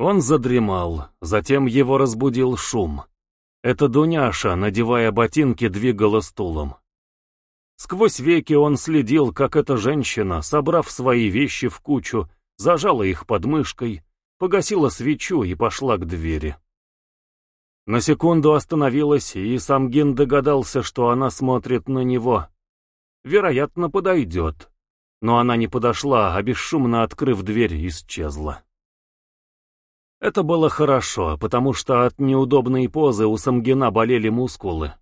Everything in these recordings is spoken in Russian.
Он задремал, затем его разбудил шум. Это Дуняша, надевая ботинки, двигала стулом. Сквозь веки он следил, как эта женщина, собрав свои вещи в кучу, зажала их под мышкой, погасила свечу и пошла к двери. На секунду остановилась, и Самгин догадался, что она смотрит на него. Вероятно, подойдет. Но она не подошла, а бесшумно открыв дверь, исчезла. Это было хорошо, потому что от неудобной позы у Самгина болели мускулы.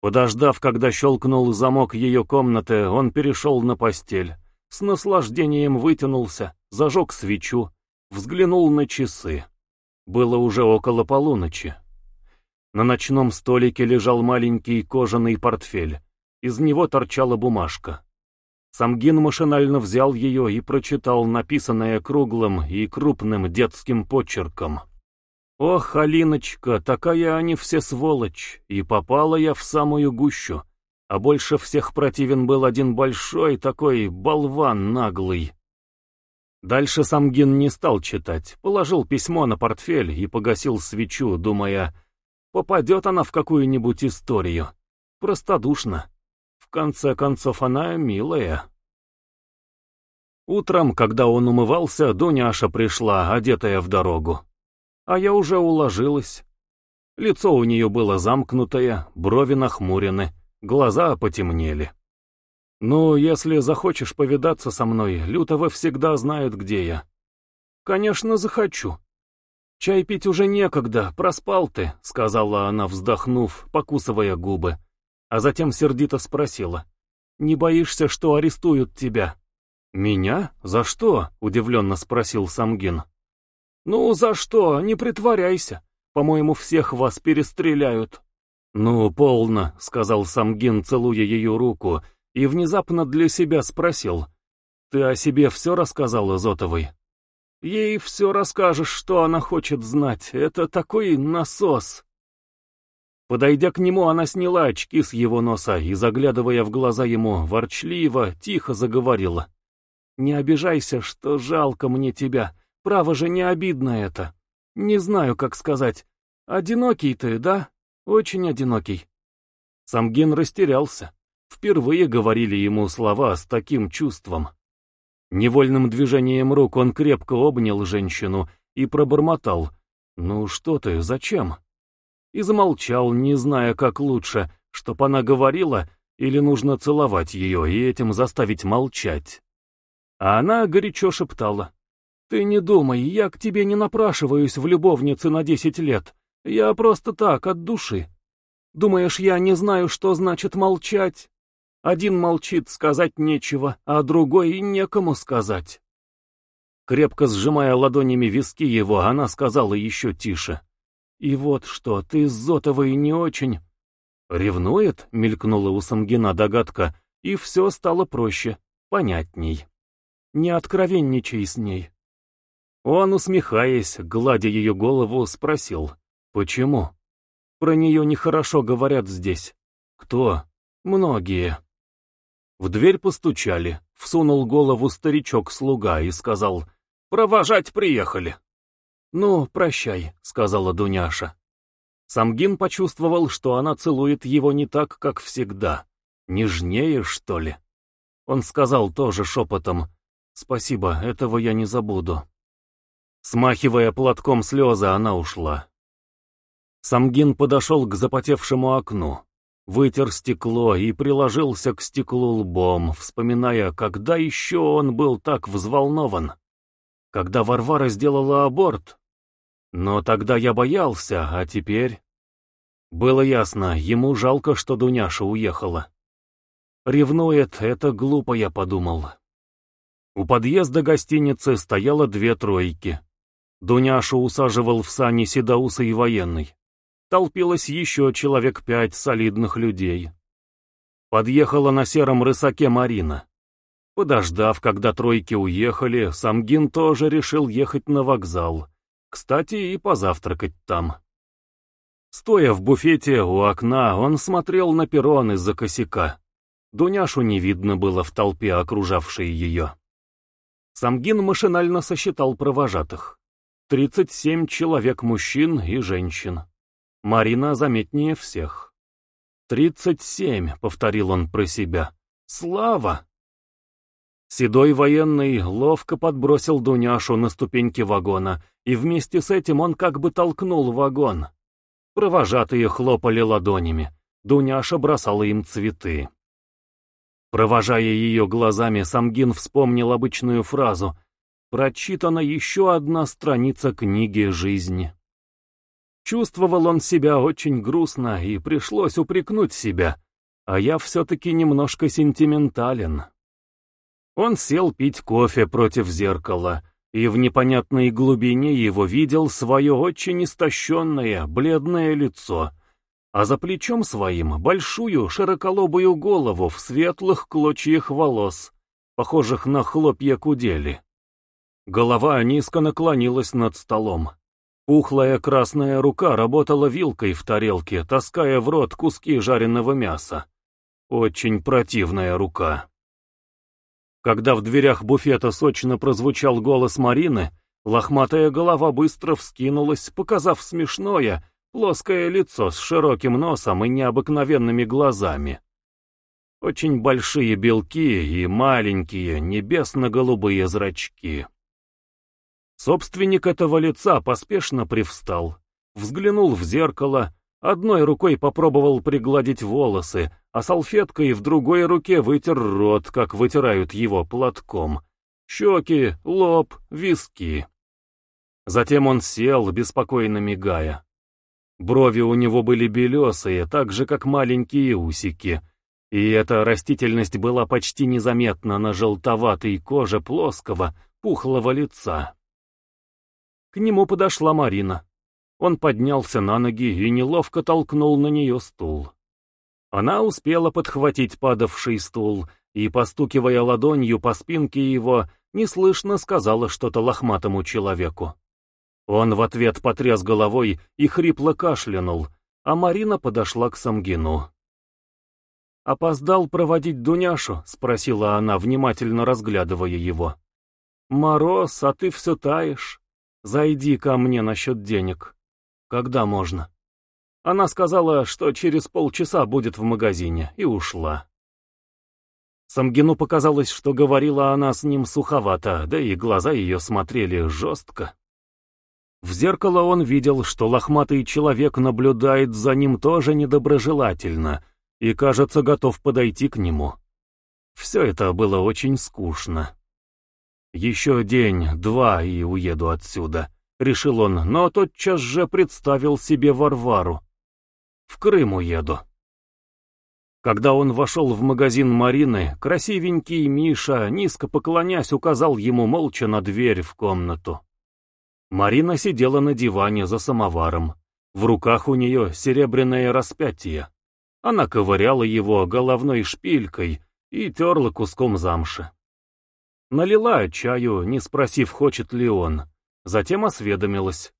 Подождав, когда щелкнул замок ее комнаты, он перешел на постель, с наслаждением вытянулся, зажег свечу, взглянул на часы. Было уже около полуночи. На ночном столике лежал маленький кожаный портфель. Из него торчала бумажка. Самгин машинально взял ее и прочитал написанное круглым и крупным детским почерком. «Ох, Алиночка, такая они все сволочь, и попала я в самую гущу, а больше всех противен был один большой такой болван наглый». Дальше Самгин не стал читать, положил письмо на портфель и погасил свечу, думая, попадет она в какую-нибудь историю. Простодушно конце концов, она милая. Утром, когда он умывался, Дуняша пришла, одетая в дорогу. А я уже уложилась. Лицо у нее было замкнутое, брови нахмурены, глаза потемнели. «Ну, если захочешь повидаться со мной, Лютова всегда знает, где я». «Конечно, захочу». «Чай пить уже некогда, проспал ты», — сказала она, вздохнув, покусывая губы а затем сердито спросила. «Не боишься, что арестуют тебя?» «Меня? За что?» — удивленно спросил Самгин. «Ну, за что? Не притворяйся. По-моему, всех вас перестреляют». «Ну, полно», — сказал Самгин, целуя ее руку, и внезапно для себя спросил. «Ты о себе все рассказал Изотовой?» «Ей все расскажешь, что она хочет знать. Это такой насос». Подойдя к нему, она сняла очки с его носа и, заглядывая в глаза ему, ворчливо, тихо заговорила. «Не обижайся, что жалко мне тебя. Право же не обидно это. Не знаю, как сказать. Одинокий ты, да? Очень одинокий». Самгин растерялся. Впервые говорили ему слова с таким чувством. Невольным движением рук он крепко обнял женщину и пробормотал. «Ну что ты, зачем?» И замолчал, не зная, как лучше, чтоб она говорила, или нужно целовать ее и этим заставить молчать. А она горячо шептала. «Ты не думай, я к тебе не напрашиваюсь в любовнице на десять лет. Я просто так, от души. Думаешь, я не знаю, что значит молчать? Один молчит, сказать нечего, а другой и некому сказать». Крепко сжимая ладонями виски его, она сказала еще тише. И вот что, ты с Зотовой не очень... Ревнует, мелькнула у Самгина догадка, и все стало проще, понятней. Не откровенничай с ней. Он, усмехаясь, гладя ее голову, спросил, почему? Про нее нехорошо говорят здесь. Кто? Многие. В дверь постучали, всунул голову старичок-слуга и сказал, «Провожать приехали». «Ну, прощай», — сказала Дуняша. Самгин почувствовал, что она целует его не так, как всегда. Нежнее, что ли? Он сказал тоже шепотом, «Спасибо, этого я не забуду». Смахивая платком слезы, она ушла. Самгин подошел к запотевшему окну, вытер стекло и приложился к стеклу лбом, вспоминая, когда еще он был так взволнован. Когда Варвара сделала аборт, но тогда я боялся, а теперь... Было ясно, ему жалко, что Дуняша уехала. Ревнует, это глупо, я подумал. У подъезда гостиницы стояло две тройки. Дуняшу усаживал в сани седоусый военный. Толпилось еще человек пять солидных людей. Подъехала на сером рысаке Марина. Подождав, когда тройки уехали, Самгин тоже решил ехать на вокзал кстати, и позавтракать там. Стоя в буфете у окна, он смотрел на перрон из-за косяка. Дуняшу не видно было в толпе, окружавшей ее. Самгин машинально сосчитал провожатых. Тридцать семь человек мужчин и женщин. Марина заметнее всех. «Тридцать семь», — повторил он про себя. «Слава!» Седой военный ловко подбросил Дуняшу на ступеньки вагона, и вместе с этим он как бы толкнул вагон. Провожатые хлопали ладонями. Дуняша бросала им цветы. Провожая ее глазами, Самгин вспомнил обычную фразу «Прочитана еще одна страница книги жизни». Чувствовал он себя очень грустно, и пришлось упрекнуть себя. А я все-таки немножко сентиментален. Он сел пить кофе против зеркала, и в непонятной глубине его видел свое очень истощенное, бледное лицо, а за плечом своим большую широколобую голову в светлых клочьях волос, похожих на хлопья кудели. Голова низко наклонилась над столом. Пухлая красная рука работала вилкой в тарелке, таская в рот куски жареного мяса. Очень противная рука. Когда в дверях буфета сочно прозвучал голос Марины, лохматая голова быстро вскинулась, показав смешное, плоское лицо с широким носом и необыкновенными глазами. Очень большие белки и маленькие небесно-голубые зрачки. Собственник этого лица поспешно привстал, взглянул в зеркало, одной рукой попробовал пригладить волосы, а салфеткой в другой руке вытер рот, как вытирают его платком. Щеки, лоб, виски. Затем он сел, беспокойно мигая. Брови у него были белесые, так же, как маленькие усики, и эта растительность была почти незаметна на желтоватой коже плоского, пухлого лица. К нему подошла Марина. Он поднялся на ноги и неловко толкнул на нее стул. Она успела подхватить падавший стул и, постукивая ладонью по спинке его, неслышно сказала что-то лохматому человеку. Он в ответ потряс головой и хрипло кашлянул, а Марина подошла к Самгину. «Опоздал проводить Дуняшу?» — спросила она, внимательно разглядывая его. «Мороз, а ты все таешь». Зайди ко мне насчет денег. Когда можно? Она сказала, что через полчаса будет в магазине, и ушла. Самгину показалось, что говорила она с ним суховато, да и глаза ее смотрели жестко. В зеркало он видел, что лохматый человек наблюдает за ним тоже недоброжелательно и, кажется, готов подойти к нему. Все это было очень скучно. «Еще день, два и уеду отсюда», — решил он, но тотчас же представил себе Варвару. «В Крым уеду». Когда он вошел в магазин Марины, красивенький Миша, низко поклонясь, указал ему молча на дверь в комнату. Марина сидела на диване за самоваром. В руках у нее серебряное распятие. Она ковыряла его головной шпилькой и терла куском замши. Налила чаю, не спросив, хочет ли он. Затем осведомилась.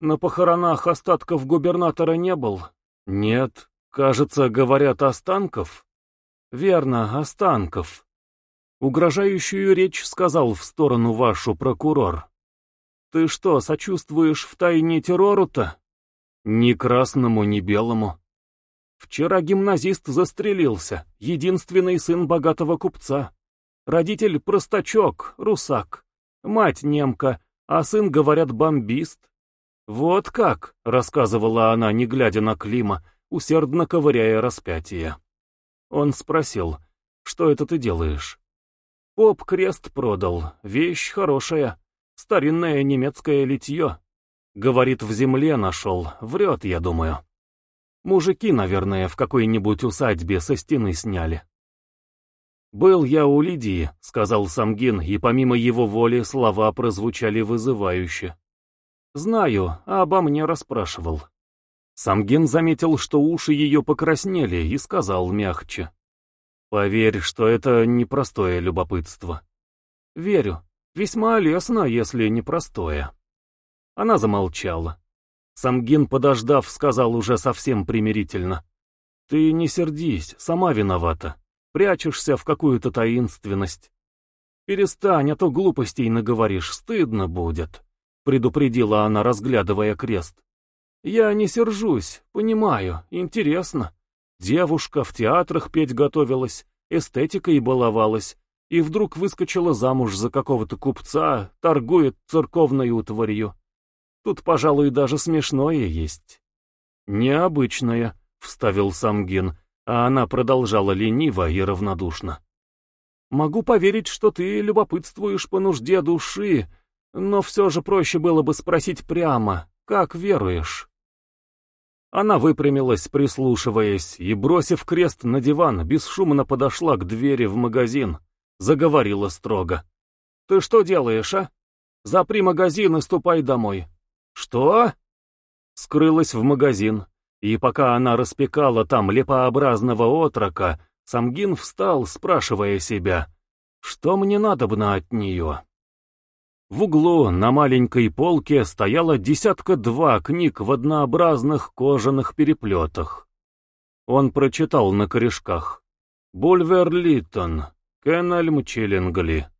На похоронах остатков губернатора не был? Нет. Кажется, говорят, Останков? Верно, Останков. Угрожающую речь сказал в сторону вашу прокурор. Ты что, сочувствуешь в тайне террору-то? Ни красному, ни белому. Вчера гимназист застрелился, единственный сын богатого купца. Родитель простачок, русак. Мать немка, а сын, говорят, бомбист. Вот как, рассказывала она, не глядя на Клима, усердно ковыряя распятие. Он спросил, что это ты делаешь? Поп крест продал, вещь хорошая, старинное немецкое литье. Говорит, в земле нашел, врет, я думаю. Мужики, наверное, в какой-нибудь усадьбе со стены сняли. «Был я у Лидии», — сказал Самгин, и помимо его воли слова прозвучали вызывающе. «Знаю, а обо мне расспрашивал». Самгин заметил, что уши ее покраснели, и сказал мягче. «Поверь, что это непростое любопытство». «Верю. Весьма лестно, если непростое». Она замолчала. Самгин, подождав, сказал уже совсем примирительно. «Ты не сердись, сама виновата прячешься в какую-то таинственность. Перестань, а то глупостей наговоришь, стыдно будет. предупредила она, разглядывая крест. «Я не сержусь, понимаю, интересно. Девушка в театрах петь готовилась, эстетикой баловалась, и вдруг выскочила замуж за какого-то купца, торгует церковной утварью. Тут, пожалуй, даже смешное есть». «Необычное», — вставил Самгин, а она продолжала лениво и равнодушно. «Могу поверить, что ты любопытствуешь по нужде души, но все же проще было бы спросить прямо, как веруешь?» Она выпрямилась, прислушиваясь, и, бросив крест на диван, бесшумно подошла к двери в магазин. Заговорила строго. «Ты что делаешь, а? Запри магазин и ступай домой». «Что?» Скрылась в магазин, и пока она распекала там лепообразного отрока, Самгин встал, спрашивая себя, что мне надобно от нее. В углу на маленькой полке стояла десятка-два книг в однообразных кожаных переплетах. Он прочитал на корешках. Бульвер Литтон, Кеннельм Челлингли,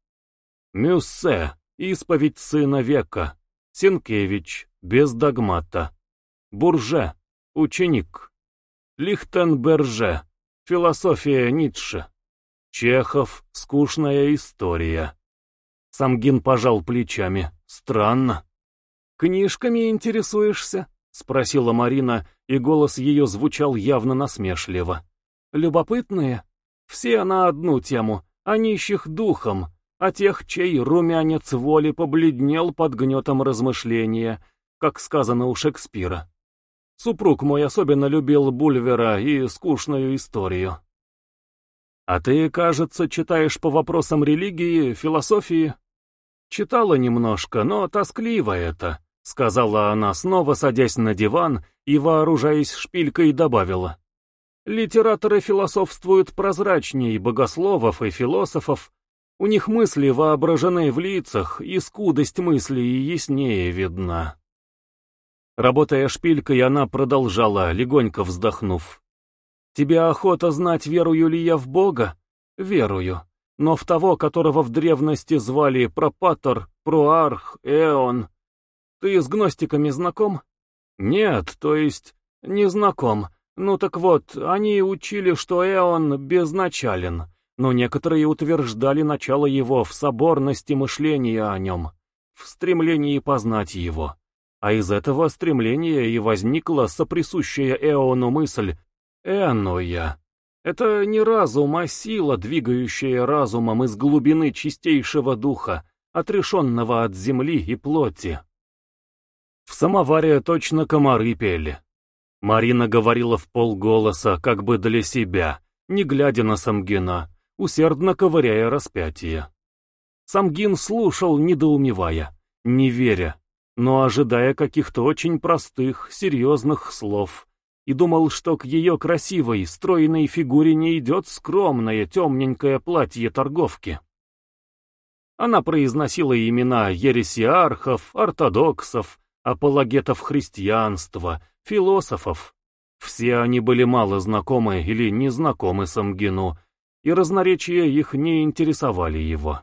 Мюссе, Исповедь сына века, Сенкевич, без догмата, Бурже, Ученик. Лихтенберже. Философия Ницше. Чехов. Скучная история. Самгин пожал плечами. Странно. «Книжками интересуешься?» — спросила Марина, и голос ее звучал явно насмешливо. «Любопытные? Все на одну тему, о нищих духом, о тех, чей румянец воли побледнел под гнетом размышления, как сказано у Шекспира. Супруг мой особенно любил Бульвера и скучную историю. А ты, кажется, читаешь по вопросам религии, философии? Читала немножко, но тоскливо это, сказала она, снова садясь на диван и, вооружаясь шпилькой, добавила. Литераторы философствуют прозрачней богословов и философов, у них мысли воображены в лицах, и скудость мыслей яснее видна. Работая шпилькой, она продолжала, легонько вздохнув. «Тебе охота знать, верую ли я в Бога? Верую. Но в того, которого в древности звали Пропатор, Проарх, Эон. Ты с гностиками знаком? Нет, то есть, не знаком. Ну так вот, они учили, что Эон безначален, но некоторые утверждали начало его в соборности мышления о нем, в стремлении познать его. А из этого стремления и возникла соприсущая Эону мысль «Эноя». Это не разум, а сила, двигающая разумом из глубины чистейшего духа, отрешенного от земли и плоти. В самоваре точно комары пели. Марина говорила в полголоса, как бы для себя, не глядя на Самгина, усердно ковыряя распятие. Самгин слушал, недоумевая, не веря, но ожидая каких-то очень простых, серьезных слов, и думал, что к ее красивой, стройной фигуре не идет скромное темненькое платье торговки. Она произносила имена ересиархов, ортодоксов, апологетов христианства, философов. Все они были мало знакомы или незнакомы Самгину, и разноречия их не интересовали его.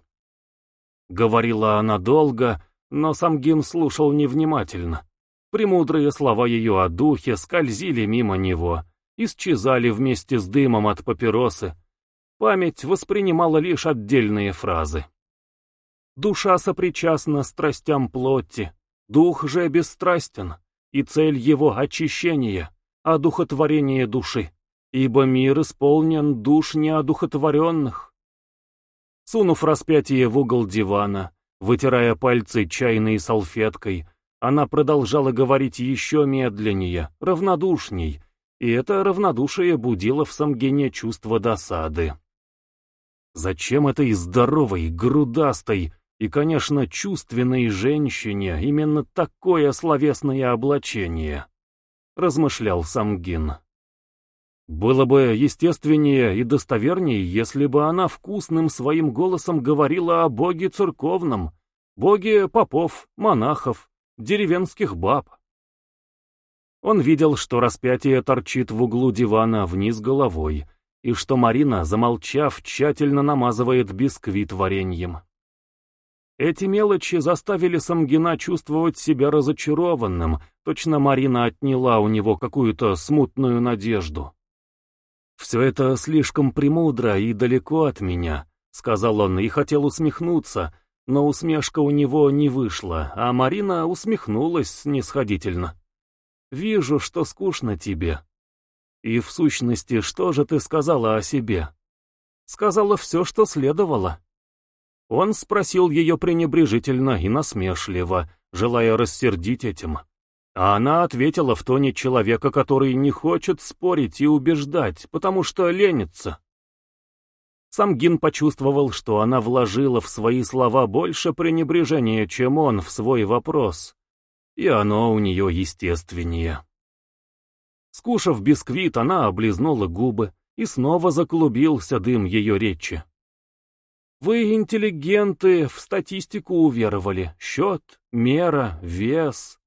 Говорила она долго, но Самгин слушал невнимательно. Премудрые слова ее о духе скользили мимо него, исчезали вместе с дымом от папиросы. Память воспринимала лишь отдельные фразы. Душа сопричастна страстям плоти, дух же бесстрастен, и цель его — очищение, одухотворение души, ибо мир исполнен душ неодухотворенных. Сунув распятие в угол дивана, Вытирая пальцы чайной салфеткой, она продолжала говорить еще медленнее, равнодушней, и это равнодушие будило в Самгене чувство досады. Зачем этой здоровой, грудастой и, конечно, чувственной женщине именно такое словесное облачение? Размышлял Самгин. Было бы естественнее и достовернее, если бы она вкусным своим голосом говорила о боге церковном, боге попов, монахов, деревенских баб. Он видел, что распятие торчит в углу дивана вниз головой, и что Марина, замолчав, тщательно намазывает бисквит вареньем. Эти мелочи заставили Самгина чувствовать себя разочарованным, точно Марина отняла у него какую-то смутную надежду. «Все это слишком премудро и далеко от меня», — сказал он и хотел усмехнуться, но усмешка у него не вышла, а Марина усмехнулась снисходительно. «Вижу, что скучно тебе. И в сущности, что же ты сказала о себе?» «Сказала все, что следовало». Он спросил ее пренебрежительно и насмешливо, желая рассердить этим. А она ответила в тоне человека, который не хочет спорить и убеждать, потому что ленится. Самгин почувствовал, что она вложила в свои слова больше пренебрежения, чем он в свой вопрос. И оно у нее естественнее. Скушав бисквит, она облизнула губы, и снова заклубился дым ее речи. Вы, интеллигенты, в статистику уверовали. Счет, мера, вес.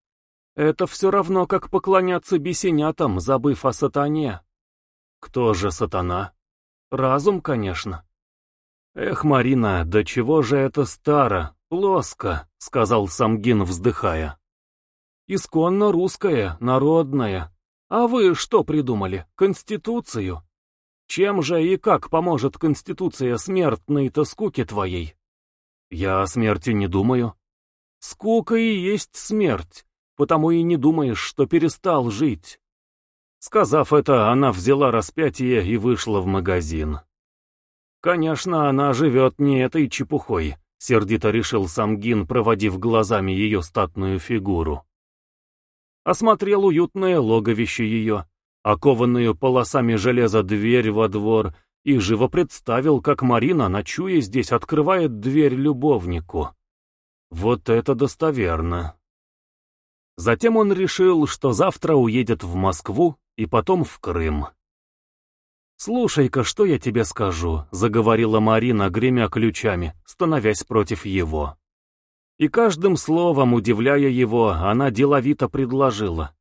Это все равно, как поклоняться бесенятам, забыв о сатане. Кто же сатана? Разум, конечно. Эх, Марина, до чего же это старо, плоско, сказал Самгин, вздыхая. Исконно русское, народное. А вы что придумали? Конституцию? Чем же и как поможет Конституция смертной-то скуке твоей? Я о смерти не думаю. Скука и есть смерть, потому и не думаешь, что перестал жить. Сказав это, она взяла распятие и вышла в магазин. Конечно, она живет не этой чепухой, сердито решил Самгин, проводив глазами ее статную фигуру. Осмотрел уютное логовище ее, окованную полосами железа дверь во двор, и живо представил, как Марина, ночуя здесь, открывает дверь любовнику. Вот это достоверно. Затем он решил, что завтра уедет в Москву и потом в Крым. «Слушай-ка, что я тебе скажу», — заговорила Марина, гремя ключами, становясь против его. И каждым словом, удивляя его, она деловито предложила.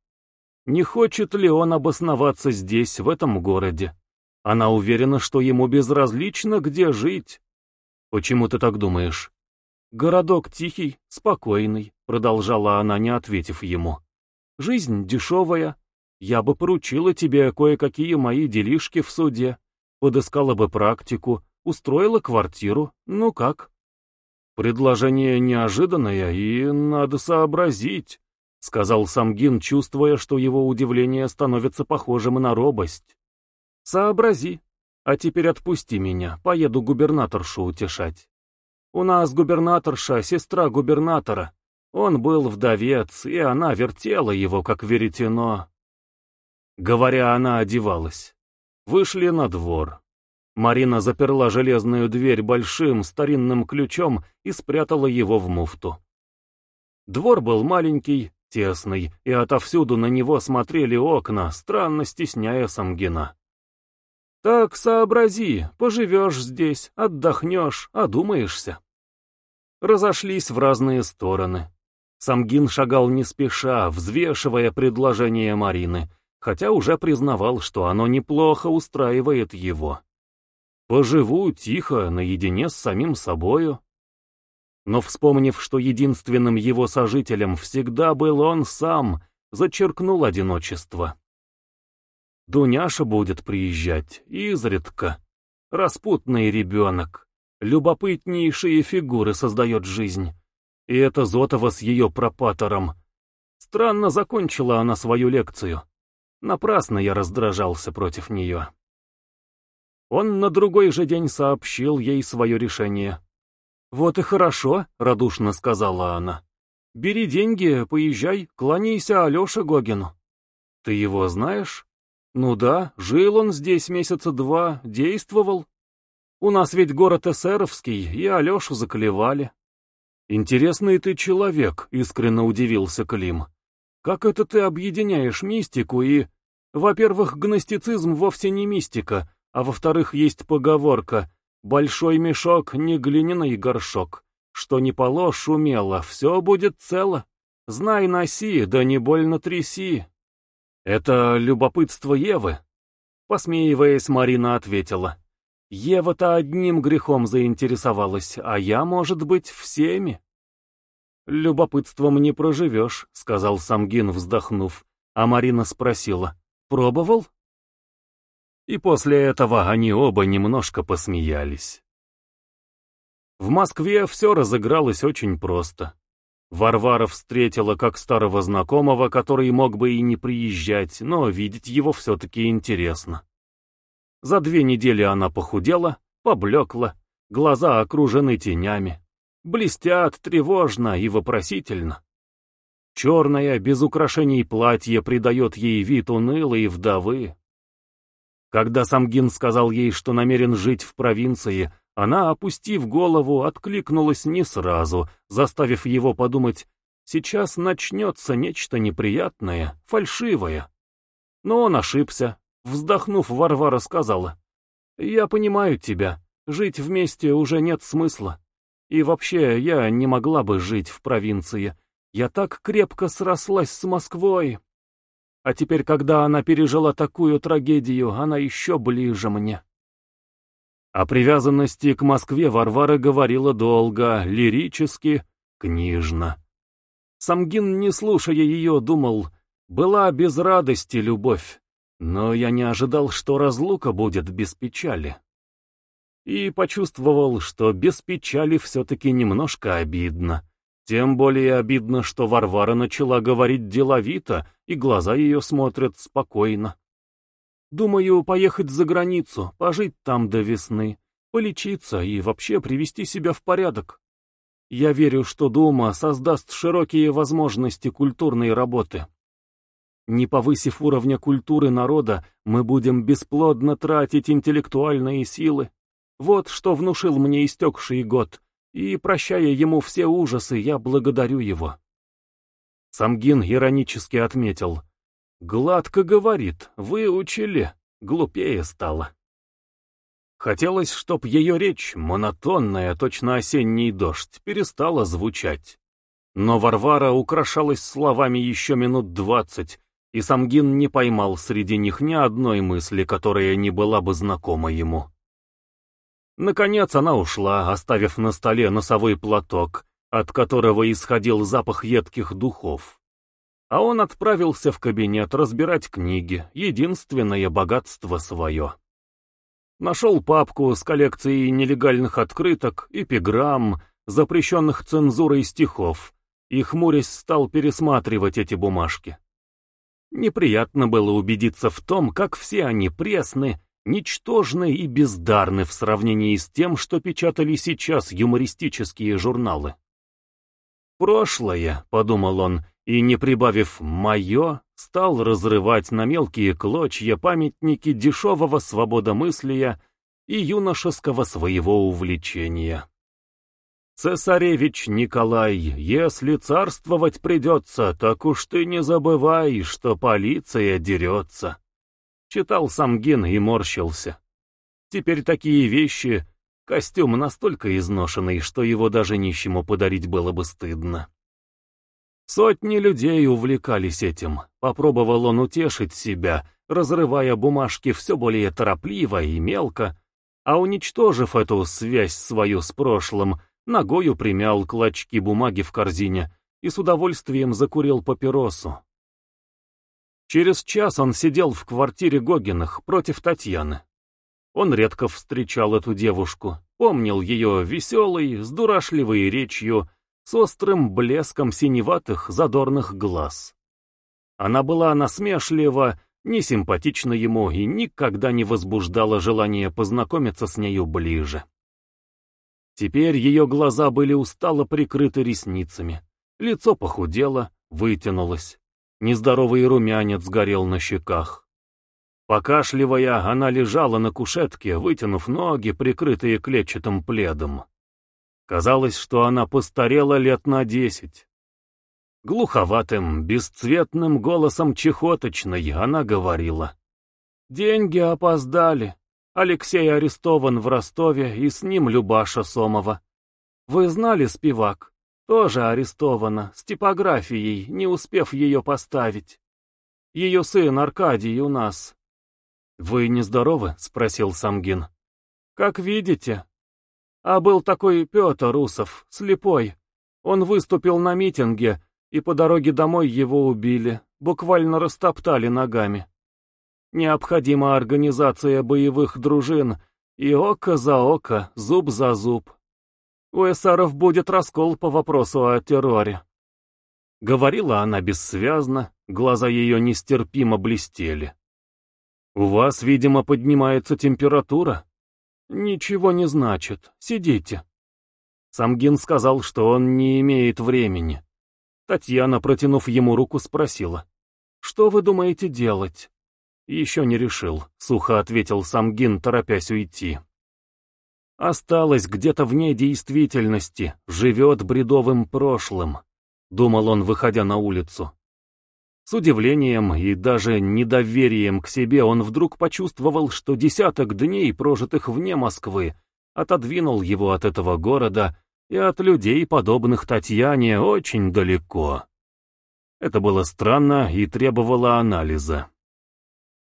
Не хочет ли он обосноваться здесь, в этом городе? Она уверена, что ему безразлично, где жить. Почему ты так думаешь? Городок тихий, спокойный, продолжала она, не ответив ему. Жизнь дешевая. Я бы поручила тебе кое-какие мои делишки в суде. Подыскала бы практику, устроила квартиру. Ну как? Предложение неожиданное, и надо сообразить. — сказал Самгин, чувствуя, что его удивление становится похожим на робость. «Сообрази. А теперь отпусти меня, поеду губернаторшу утешать. У нас губернаторша, сестра губернатора. Он был вдовец, и она вертела его, как веретено». Говоря, она одевалась. Вышли на двор. Марина заперла железную дверь большим старинным ключом и спрятала его в муфту. Двор был маленький, тесный, и отовсюду на него смотрели окна, странно стесняя Самгина. «Так сообрази, поживешь здесь, отдохнешь, одумаешься». Разошлись в разные стороны. Самгин шагал не спеша, взвешивая предложение Марины, хотя уже признавал, что оно неплохо устраивает его. «Поживу тихо, наедине с самим собою, но вспомнив, что единственным его сожителем всегда был он сам, зачеркнул одиночество. Дуняша будет приезжать, изредка. Распутный ребенок. Любопытнейшие фигуры создает жизнь. И это Зотова с ее пропатором. Странно закончила она свою лекцию. Напрасно я раздражался против нее. Он на другой же день сообщил ей свое решение. «Вот и хорошо», — радушно сказала она. «Бери деньги, поезжай, кланяйся Алёше Гогину». «Ты его знаешь?» «Ну да, жил он здесь месяца два, действовал. У нас ведь город эсеровский, и Алёшу заклевали». «Интересный ты человек», — искренне удивился Клим. «Как это ты объединяешь мистику и...» «Во-первых, гностицизм вовсе не мистика, а во-вторых, есть поговорка Большой мешок, не глиняный горшок. Что не положь умело, все будет цело. Знай, носи, да не больно тряси. Это любопытство Евы. Посмеиваясь, Марина ответила. Ева-то одним грехом заинтересовалась, а я, может быть, всеми. «Любопытством не проживешь», — сказал Самгин, вздохнув, а Марина спросила, «Пробовал?» И после этого они оба немножко посмеялись. В Москве все разыгралось очень просто. Варвара встретила как старого знакомого, который мог бы и не приезжать, но видеть его все-таки интересно. За две недели она похудела, поблекла, глаза окружены тенями, блестят тревожно и вопросительно. Черное, без украшений платье придает ей вид унылой вдовы. Когда Самгин сказал ей, что намерен жить в провинции, она, опустив голову, откликнулась не сразу, заставив его подумать, сейчас начнется нечто неприятное, фальшивое. Но он ошибся. Вздохнув, Варвара сказала, «Я понимаю тебя, жить вместе уже нет смысла. И вообще, я не могла бы жить в провинции. Я так крепко срослась с Москвой. А теперь, когда она пережила такую трагедию, она еще ближе мне». О привязанности к Москве Варвара говорила долго, лирически, книжно. Самгин, не слушая ее, думал, была без радости любовь, но я не ожидал, что разлука будет без печали. И почувствовал, что без печали все-таки немножко обидно. Тем более обидно, что Варвара начала говорить деловито, и глаза ее смотрят спокойно. Думаю, поехать за границу, пожить там до весны, полечиться и вообще привести себя в порядок. Я верю, что Дума создаст широкие возможности культурной работы. Не повысив уровня культуры народа, мы будем бесплодно тратить интеллектуальные силы. Вот что внушил мне истекший год, и, прощая ему все ужасы, я благодарю его. Самгин иронически отметил — Гладко говорит, выучили, глупее стало. Хотелось, чтоб ее речь, монотонная, точно осенний дождь, перестала звучать. Но Варвара украшалась словами еще минут двадцать, и Самгин не поймал среди них ни одной мысли, которая не была бы знакома ему. Наконец она ушла, оставив на столе носовой платок, от которого исходил запах едких духов а он отправился в кабинет разбирать книги, единственное богатство свое. Нашел папку с коллекцией нелегальных открыток, эпиграмм, запрещенных цензурой стихов, и, хмурясь, стал пересматривать эти бумажки. Неприятно было убедиться в том, как все они пресны, ничтожны и бездарны в сравнении с тем, что печатали сейчас юмористические журналы. «Прошлое», — подумал он, и, не прибавив «моё», стал разрывать на мелкие клочья памятники дешевого свободомыслия и юношеского своего увлечения. «Цесаревич Николай, если царствовать придется, так уж ты не забывай, что полиция дерется», — читал Самгин и морщился. Теперь такие вещи, костюм настолько изношенный, что его даже нищему подарить было бы стыдно. Сотни людей увлекались этим. Попробовал он утешить себя, разрывая бумажки все более торопливо и мелко, а уничтожив эту связь свою с прошлым, ногою примял клочки бумаги в корзине и с удовольствием закурил папиросу. Через час он сидел в квартире Гогиных против Татьяны. Он редко встречал эту девушку, помнил ее веселой, с дурашливой речью, с острым блеском синеватых задорных глаз. Она была насмешлива, несимпатична ему и никогда не возбуждала желание познакомиться с нею ближе. Теперь ее глаза были устало прикрыты ресницами, лицо похудело, вытянулось, нездоровый румянец горел на щеках. Покашливая, она лежала на кушетке, вытянув ноги, прикрытые клетчатым пледом. Казалось, что она постарела лет на десять. Глуховатым, бесцветным голосом чехоточной она говорила. «Деньги опоздали. Алексей арестован в Ростове, и с ним Любаша Сомова. Вы знали, Спивак? Тоже арестована, с типографией, не успев ее поставить. Ее сын Аркадий у нас». «Вы нездоровы?» — спросил Самгин. «Как видите», а был такой Петр Русов, слепой. Он выступил на митинге, и по дороге домой его убили, буквально растоптали ногами. Необходима организация боевых дружин, и око за око, зуб за зуб. У эсаров будет раскол по вопросу о терроре. Говорила она бессвязно, глаза ее нестерпимо блестели. «У вас, видимо, поднимается температура?» «Ничего не значит. Сидите». Самгин сказал, что он не имеет времени. Татьяна, протянув ему руку, спросила. «Что вы думаете делать?» «Еще не решил», — сухо ответил Самгин, торопясь уйти. «Осталось где-то вне действительности, живет бредовым прошлым», — думал он, выходя на улицу. С удивлением и даже недоверием к себе он вдруг почувствовал, что десяток дней, прожитых вне Москвы, отодвинул его от этого города и от людей, подобных Татьяне, очень далеко. Это было странно и требовало анализа.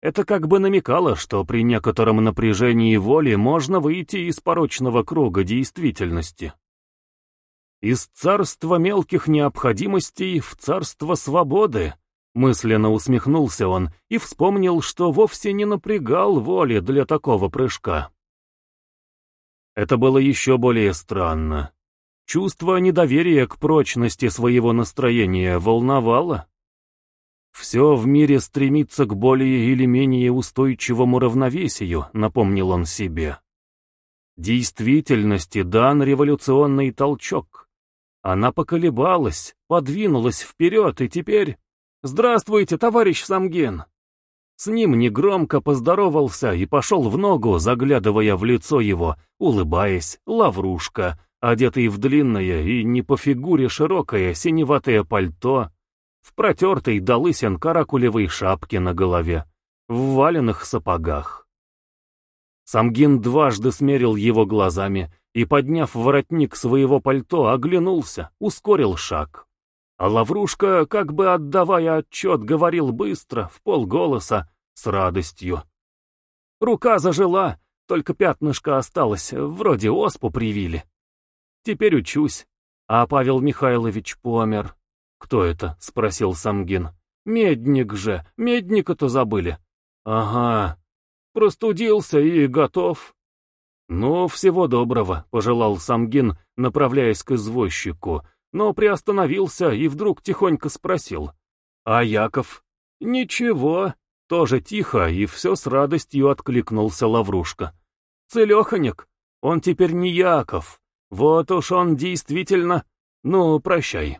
Это как бы намекало, что при некотором напряжении воли можно выйти из порочного круга действительности. Из царства мелких необходимостей в царство свободы, Мысленно усмехнулся он и вспомнил, что вовсе не напрягал воли для такого прыжка. Это было еще более странно. Чувство недоверия к прочности своего настроения волновало. «Все в мире стремится к более или менее устойчивому равновесию», — напомнил он себе. Действительности дан революционный толчок. Она поколебалась, подвинулась вперед, и теперь «Здравствуйте, товарищ Самген!» С ним негромко поздоровался и пошел в ногу, заглядывая в лицо его, улыбаясь, лаврушка, одетый в длинное и не по фигуре широкое синеватое пальто, в протертой до лысин каракулевой шапке на голове, в валенных сапогах. Самгин дважды смерил его глазами и, подняв воротник своего пальто, оглянулся, ускорил шаг. А Лаврушка, как бы отдавая отчет, говорил быстро, в полголоса, с радостью. Рука зажила, только пятнышко осталось, вроде оспу привили. Теперь учусь. А Павел Михайлович помер. «Кто это?» — спросил Самгин. «Медник же, медника-то забыли». «Ага, простудился и готов». «Ну, всего доброго», — пожелал Самгин, направляясь к извозчику, но приостановился и вдруг тихонько спросил. «А Яков?» «Ничего». Тоже тихо и все с радостью откликнулся Лаврушка. «Целеханик, он теперь не Яков. Вот уж он действительно... Ну, прощай».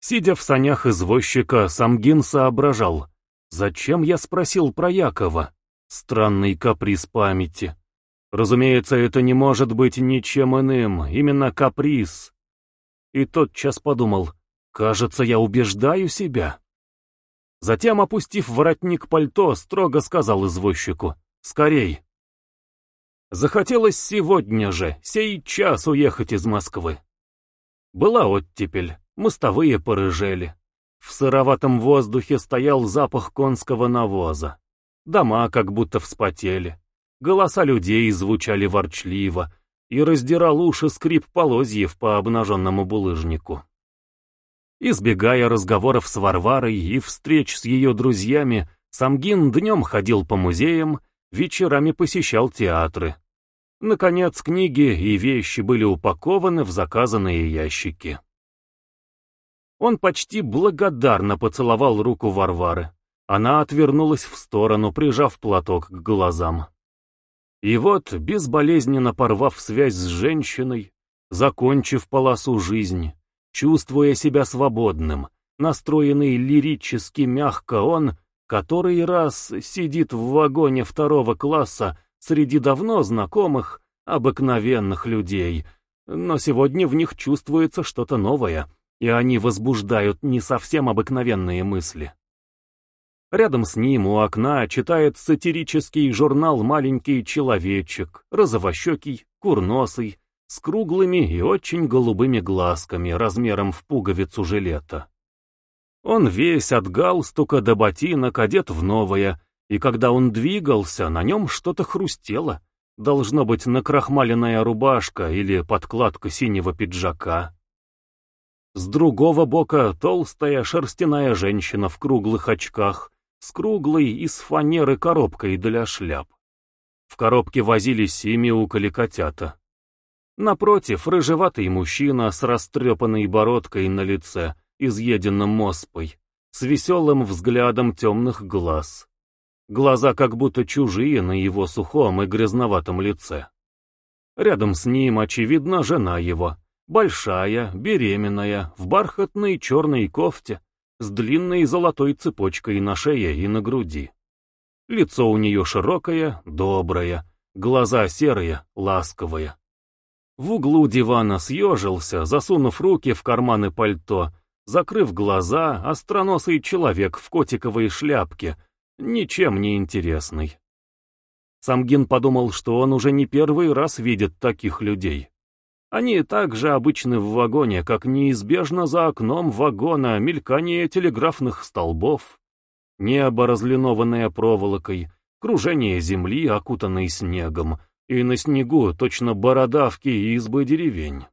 Сидя в санях извозчика, Самгин соображал. «Зачем я спросил про Якова?» Странный каприз памяти. Разумеется, это не может быть ничем иным, именно каприз, и тотчас подумал, кажется, я убеждаю себя. Затем, опустив воротник пальто, строго сказал извозчику, «Скорей!» Захотелось сегодня же, сей час уехать из Москвы. Была оттепель, мостовые порыжели. В сыроватом воздухе стоял запах конского навоза. Дома как будто вспотели. Голоса людей звучали ворчливо, и раздирал уши скрип полозьев по обнаженному булыжнику. Избегая разговоров с Варварой и встреч с ее друзьями, Самгин днем ходил по музеям, вечерами посещал театры. Наконец, книги и вещи были упакованы в заказанные ящики. Он почти благодарно поцеловал руку Варвары. Она отвернулась в сторону, прижав платок к глазам. И вот, безболезненно порвав связь с женщиной, закончив полосу жизни, чувствуя себя свободным, настроенный лирически мягко, он, который раз сидит в вагоне второго класса среди давно знакомых, обыкновенных людей, но сегодня в них чувствуется что-то новое, и они возбуждают не совсем обыкновенные мысли. Рядом с ним у окна читает сатирический журнал «Маленький человечек», розовощекий, курносый, с круглыми и очень голубыми глазками размером в пуговицу жилета. Он весь от галстука до ботинок одет в новое, и когда он двигался, на нем что-то хрустело. Должно быть накрахмаленная рубашка или подкладка синего пиджака. С другого бока толстая шерстяная женщина в круглых очках, с круглой из фанеры коробкой для шляп. В коробке возились и мяукали котята. Напротив, рыжеватый мужчина с растрепанной бородкой на лице, изъеденным моспой, с веселым взглядом темных глаз. Глаза как будто чужие на его сухом и грязноватом лице. Рядом с ним, очевидно, жена его, большая, беременная, в бархатной черной кофте, с длинной золотой цепочкой на шее и на груди. Лицо у нее широкое, доброе, глаза серые, ласковые. В углу дивана съежился, засунув руки в карманы пальто, закрыв глаза, остроносый человек в котиковой шляпке, ничем не интересный. Самгин подумал, что он уже не первый раз видит таких людей. Они также обычны в вагоне, как неизбежно за окном вагона мелькание телеграфных столбов, Небо, разлинованное проволокой, кружение земли, окутанной снегом, и на снегу точно бородавки и избы деревень.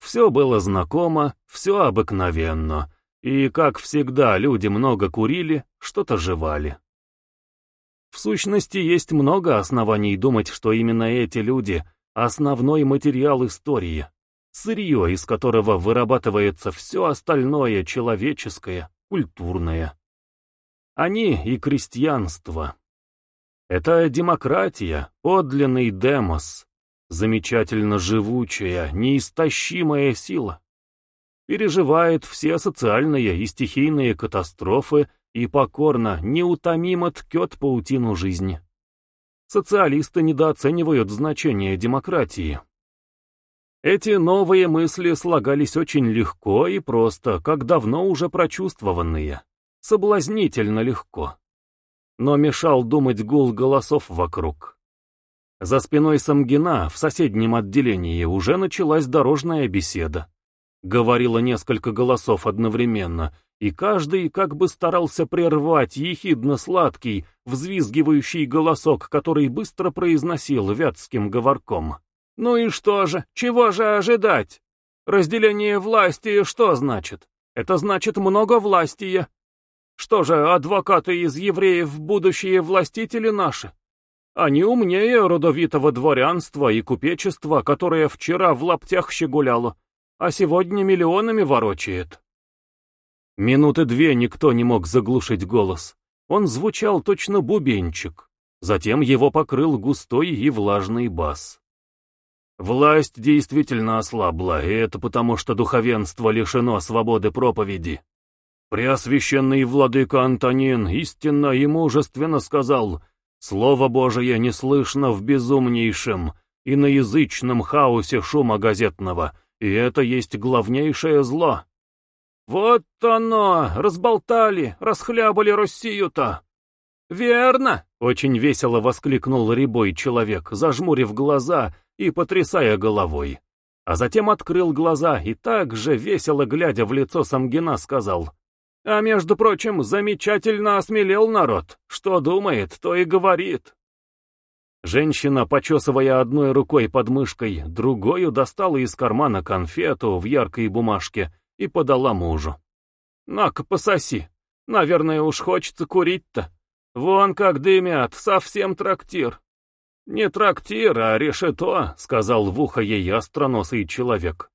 Все было знакомо, все обыкновенно, и, как всегда, люди много курили, что-то жевали. В сущности, есть много оснований думать, что именно эти люди — основной материал истории, сырье, из которого вырабатывается все остальное человеческое, культурное. Они и крестьянство. Это демократия, подлинный демос, замечательно живучая, неистощимая сила. Переживает все социальные и стихийные катастрофы и покорно, неутомимо ткет паутину жизни. Социалисты недооценивают значение демократии. Эти новые мысли слагались очень легко и просто, как давно уже прочувствованные соблазнительно легко. Но мешал думать гул голосов вокруг. За спиной Самгина в соседнем отделении уже началась дорожная беседа. Говорило несколько голосов одновременно, и каждый как бы старался прервать ехидно-сладкий, взвизгивающий голосок, который быстро произносил вятским говорком. «Ну и что же? Чего же ожидать? Разделение власти что значит? Это значит много властия. Что же, адвокаты из евреев будущие властители наши? Они умнее родовитого дворянства и купечества, которое вчера в лаптях щегуляло, а сегодня миллионами ворочает. Минуты две никто не мог заглушить голос. Он звучал точно бубенчик. Затем его покрыл густой и влажный бас. Власть действительно ослабла, и это потому, что духовенство лишено свободы проповеди. Преосвященный владыка Антонин истинно и мужественно сказал, «Слово Божие не слышно в безумнейшем и на язычном хаосе шума газетного, и это есть главнейшее зло». «Вот оно! Разболтали, расхлябали Россию-то!» «Верно!» — очень весело воскликнул рябой человек, зажмурив глаза и потрясая головой. А затем открыл глаза и так же, весело глядя в лицо Самгина, сказал — а между прочим, замечательно осмелел народ. Что думает, то и говорит. Женщина, почесывая одной рукой под мышкой, другою достала из кармана конфету в яркой бумажке и подала мужу. «На-ка, пососи. Наверное, уж хочется курить-то. Вон как дымят, совсем трактир». «Не трактир, а решето», — сказал в ухо ей остроносый человек.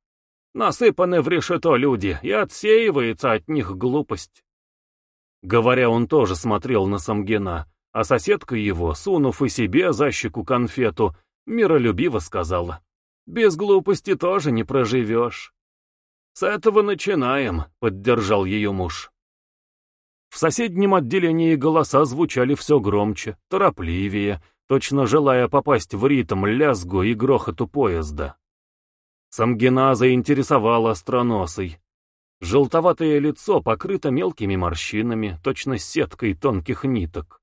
Насыпаны в решето люди, и отсеивается от них глупость. Говоря, он тоже смотрел на Самгина, а соседка его, сунув и себе за щеку конфету, миролюбиво сказала, «Без глупости тоже не проживешь». «С этого начинаем», — поддержал ее муж. В соседнем отделении голоса звучали все громче, торопливее, точно желая попасть в ритм лязгу и грохоту поезда. Самгина заинтересовала остроносый. Желтоватое лицо покрыто мелкими морщинами, точно сеткой тонких ниток.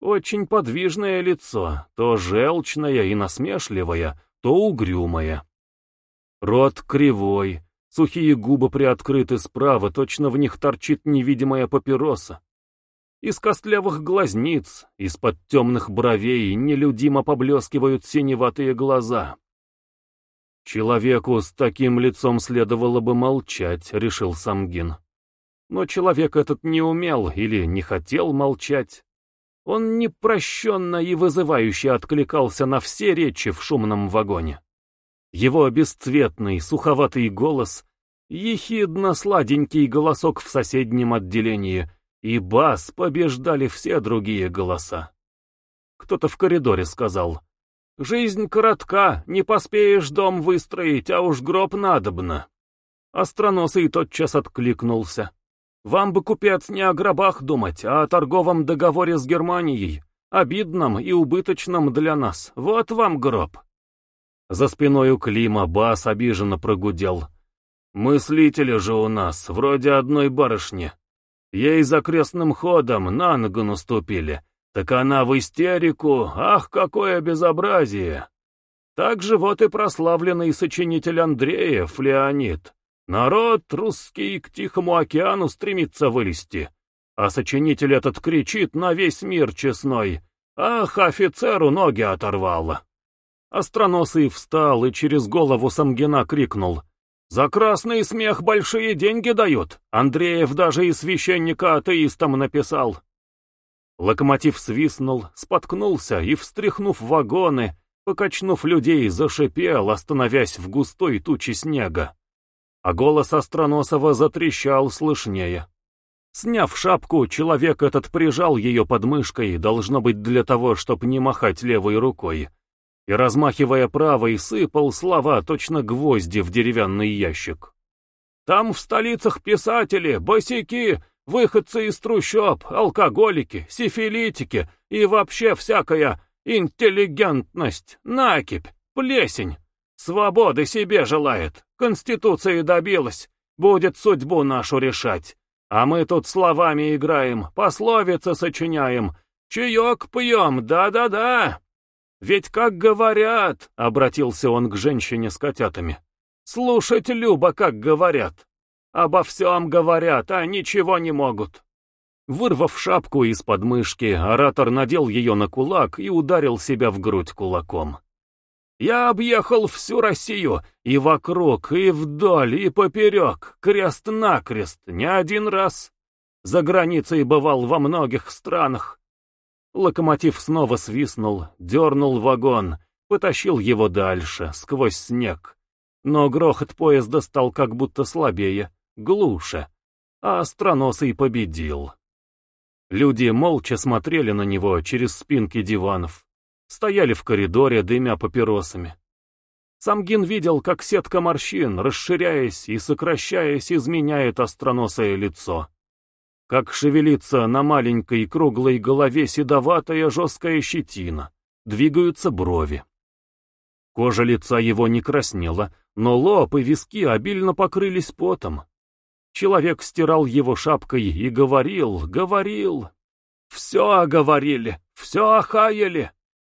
Очень подвижное лицо, то желчное и насмешливое, то угрюмое. Рот кривой, сухие губы приоткрыты справа, точно в них торчит невидимая папироса. Из костлявых глазниц, из-под темных бровей нелюдимо поблескивают синеватые глаза. Человеку с таким лицом следовало бы молчать, решил Самгин. Но человек этот не умел или не хотел молчать. Он непрощенно и вызывающе откликался на все речи в шумном вагоне. Его бесцветный, суховатый голос, ехидно-сладенький голосок в соседнем отделении и бас побеждали все другие голоса. Кто-то в коридоре сказал, «Жизнь коротка, не поспеешь дом выстроить, а уж гроб надобно». Остроносый тотчас откликнулся. «Вам бы, купец, не о гробах думать, а о торговом договоре с Германией, обидном и убыточном для нас. Вот вам гроб». За спиной у Клима бас обиженно прогудел. «Мыслители же у нас, вроде одной барышни. Ей за крестным ходом на ногу наступили, так она в истерику, ах, какое безобразие!» Так же вот и прославленный сочинитель Андреев, Леонид. Народ русский к Тихому океану стремится вылезти, а сочинитель этот кричит на весь мир честной. Ах, офицеру ноги оторвало. Остроносый встал и через голову Самгина крикнул. «За красный смех большие деньги дают! Андреев даже и священника атеистам написал!» Локомотив свистнул, споткнулся и, встряхнув вагоны, покачнув людей, зашипел, остановясь в густой туче снега. А голос Остроносова затрещал слышнее. Сняв шапку, человек этот прижал ее под мышкой, должно быть для того, чтобы не махать левой рукой, и, размахивая правой, сыпал слова точно гвозди в деревянный ящик. «Там в столицах писатели, босяки, выходцы из трущоб, алкоголики, сифилитики и вообще всякая интеллигентность, накипь, плесень. Свободы себе желает, Конституции добилась, будет судьбу нашу решать. А мы тут словами играем, пословицы сочиняем, чаек пьем, да-да-да. «Ведь как говорят», — обратился он к женщине с котятами, — «слушать Люба, как говорят. Обо всем говорят, а ничего не могут». Вырвав шапку из подмышки, оратор надел ее на кулак и ударил себя в грудь кулаком. «Я объехал всю Россию, и вокруг, и вдоль, и поперек, крест-накрест, не один раз. За границей бывал во многих странах, Локомотив снова свистнул, дернул вагон, потащил его дальше, сквозь снег. Но грохот поезда стал как будто слабее, глуше, а остроносый победил. Люди молча смотрели на него через спинки диванов, стояли в коридоре, дымя папиросами. Самгин видел, как сетка морщин, расширяясь и сокращаясь, изменяет остроносое лицо как шевелится на маленькой круглой голове седоватая жесткая щетина, двигаются брови. Кожа лица его не краснела, но лоб и виски обильно покрылись потом. Человек стирал его шапкой и говорил, говорил. Все говорили, все охаяли.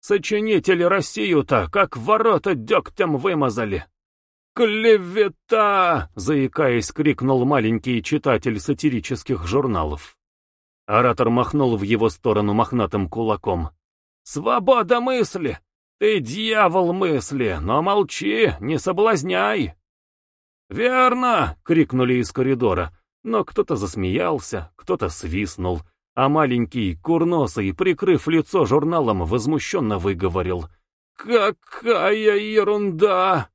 Сочинители Россию-то, как ворота дегтем вымазали. «Клевета!» — заикаясь, крикнул маленький читатель сатирических журналов. Оратор махнул в его сторону мохнатым кулаком. «Свобода мысли! Ты дьявол мысли, но молчи, не соблазняй!» «Верно!» — крикнули из коридора, но кто-то засмеялся, кто-то свистнул, а маленький, курносый, прикрыв лицо журналом, возмущенно выговорил. «Какая ерунда!»